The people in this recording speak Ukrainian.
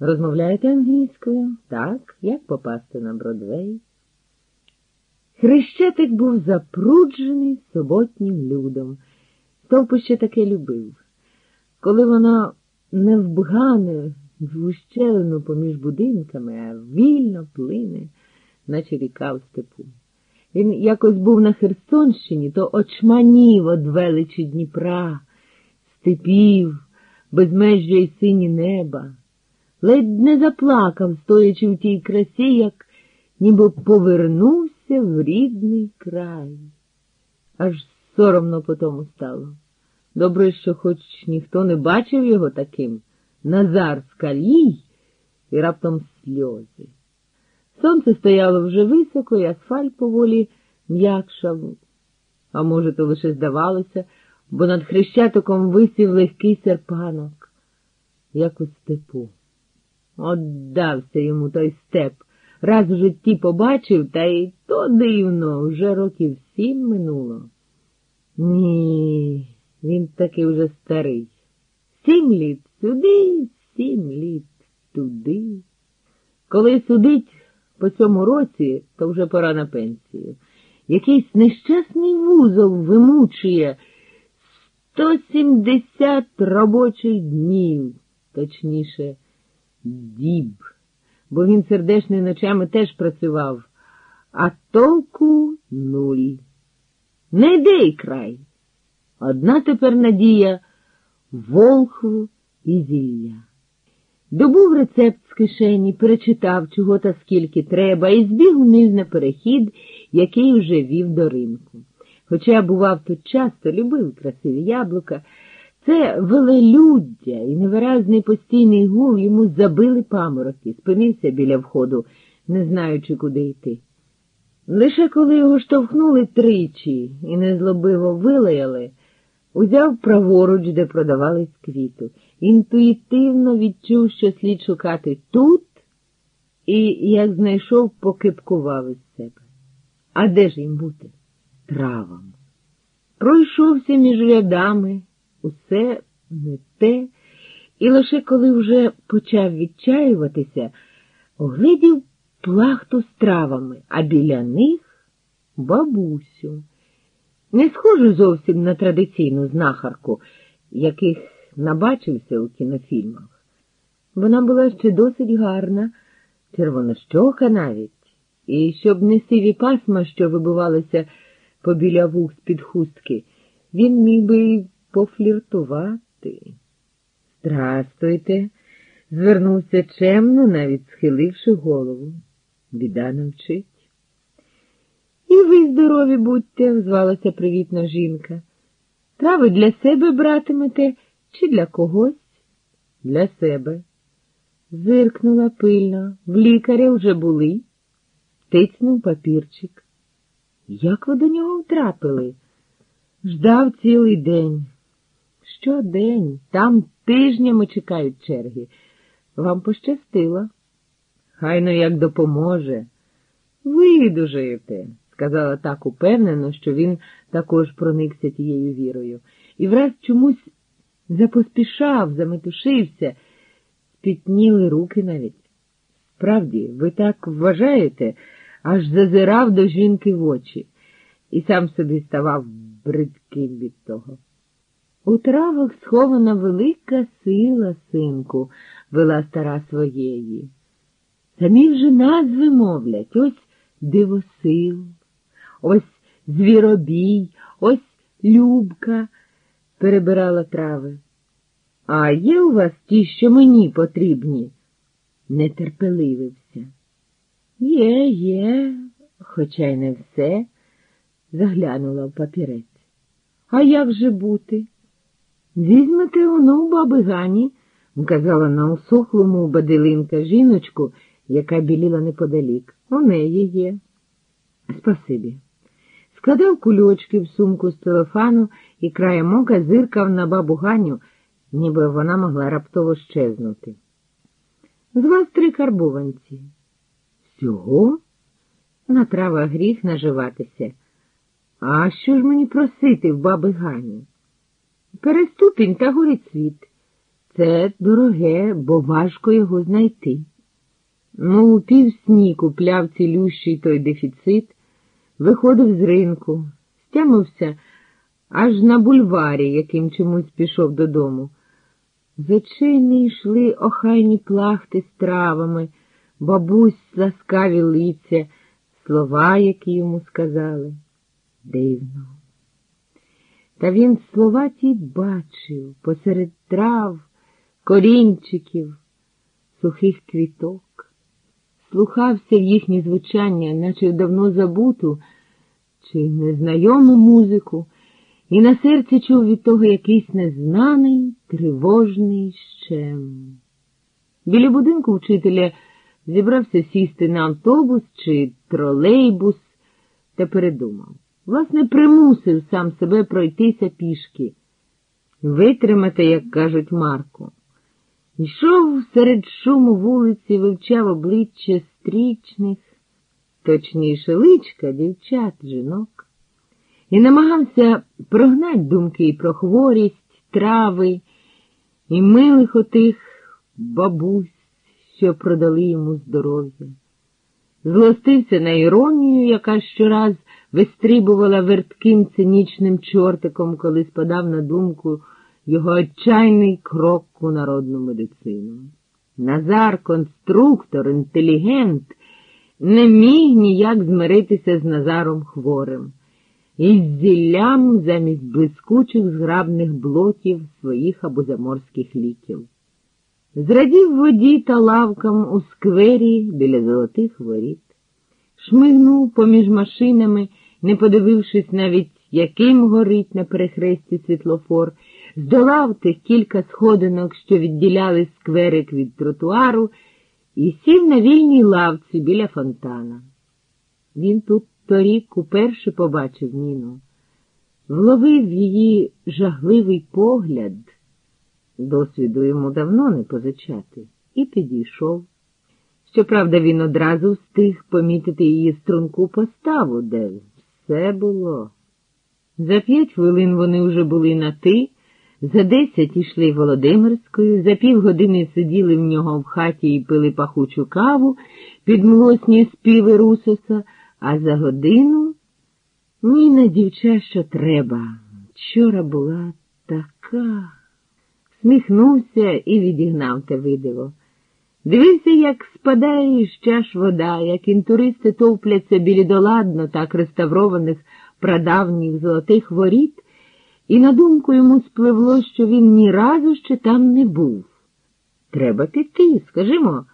Розмовляєте англійською? Так, як попасти на Бродвей? Хрещетик був запруджений суботнім людом. Стовпище таке любив. Коли воно не вбгане в ущелину поміж будинками, а вільно плине, наче ріка в степу. Він якось був на Херсонщині, то очманів од величі Дніпра, степів, безмежжя й сині неба. Ледь не заплакав, стоячи в тій красі, як ніби повернувся в рідний край. Аж соромно по тому стало. Добре, що хоч ніхто не бачив його таким, Назар скалій і раптом сльози. Сонце стояло вже високо, і асфальт поволі м'якшав, а може, то лише здавалося, бо над хрещатиком висів легкий серпанок, як у степу. Отдався йому той степ. Раз в житті побачив, та й то дивно, вже років сім минуло. Ні, він таки вже старий. Сім літ сюди, сім літ туди. Коли судить по цьому році, то вже пора на пенсію. Якийсь нещасний вузол вимучує 170 робочих днів, точніше, діб, бо він сердечними ночами теж працював, а толку нуль. Не йде й край. Одна тепер надія волхву і зілля. Добув рецепт з кишені, перечитав, чого та скільки треба, і збіг униз на перехід, який вже вів до ринку. Хоча бував тут часто, любив красиві яблука, це велелюддя і невиразний постійний гул йому забили памороки, спинився біля входу, не знаючи, куди йти. Лише коли його штовхнули тричі і незлобиво вилаяли, узяв праворуч, де продавались квіту, інтуїтивно відчув, що слід шукати тут, і, як знайшов, покипкував із себе. А де ж їм бути? Травам. Пройшовся між рядами, усе не те, і лише коли вже почав відчаюватися, оглядів плахту з травами, а біля них бабусю. Не схожу зовсім на традиційну знахарку, яких набачився у кінофільмах. Вона була ще досить гарна, червонощока навіть, і щоб не сиві пасма, що вибивалися побіля вух з-під хустки, він міг би пофліртувати. Здрастуйте, звернувся чемно, навіть схиливши голову. Біда навчить. І ви здорові будьте, озвалася привітна жінка. Трави для себе братимете чи для когось? Для себе. Зиркнула пильно, в лікаря вже були. Тицнув папірчик. Як ви до нього втрапили? Ждав цілий день. Щодень, там тижнями чекають черги. Вам пощастило. Хайно як допоможе. Видужаєте, сказала так упевнено, що він також проникся тією вірою. І враз чомусь запоспішав, заметушився, спітніли руки навіть. Справді, ви так вважаєте, аж зазирав до жінки в очі, і сам собі ставав бридким від того. У травах схована велика сила, синку, вела стара своєї. Самі вже назви мовлять, ось дивосил, ось звіробій, ось любка, перебирала трави. А є у вас ті, що мені потрібні? Нетерпеливився. Є, є, хоча й не все, заглянула в папірець. А як же бути? Візьмете воно у баби Гані, вказала на усохлому бадилинка жіночку, яка біліла неподалік. У неї є. Спасибі. Складав кульочки в сумку з телефану і краєм ока зиркав на бабу Ганю, ніби вона могла раптово щезнути. З вас три карбованці. Всього? На трава гріх наживатися. А що ж мені просити в баби Гані? Переступінь та горить світ. Це дороге, бо важко його знайти. Ну, у півсні купляв цілющий той дефіцит, виходив з ринку, стямився аж на бульварі, яким чомусь пішов додому. З очей не йшли охайні плахти з травами, бабусь ласкаві лиця, слова, які йому сказали. Дивно. Та він слова ті бачив посеред трав, корінчиків, сухих квіток, слухався в їхнє звучання, наче давно забуту чи незнайому музику, і на серці чув від того якийсь незнаний, тривожний щем. Біля будинку вчителя зібрався сісти на автобус чи тролейбус та передумав. Власне, примусив сам себе пройтися пішки, витримати, як кажуть Марко. Йшов серед шуму вулиці, вивчав обличчя стрічних, точніше личка дівчат, жінок, і намагався прогнати думки про хворість, трави і милих отих бабусь, що продали йому здоров'я. Злостився на іронію, яка щораз вистрибувала вертким цинічним чортиком, коли спадав на думку його отчайний крок у народну медицину. Назар, конструктор, інтелігент, не міг ніяк змиритися з Назаром хворим із зіллям замість блискучих зграбних блоків своїх або заморських ліків. Зрадів воді та лавкам у сквері біля золотих воріт, шмигнув поміж машинами, не подивившись навіть, яким горить на перехресті світлофор, здолав тих кілька сходинок, що відділяли скверик від тротуару, і сів на вільній лавці біля фонтана. Він тут торік уперше побачив Ніну, вловив її жагливий погляд, досвіду йому давно не позичати, і підійшов. Щоправда, він одразу встиг помітити її струнку поставу, де все було. За п'ять хвилин вони вже були на ти. За десять ішли Володимирською, за півгодини сиділи в нього в хаті і пили пахучу каву під млосні співи Русоса, а за годину Ніна дівча, що треба. Вчора була така. Сміхнувся і відігнав те видиво. Дивився, як спадає із чаш вода, як інтуристи товпляться біля доладно так реставрованих прадавніх золотих воріт і на думку йому спливло, що він ні разу ще там не був. Треба піти, скажімо.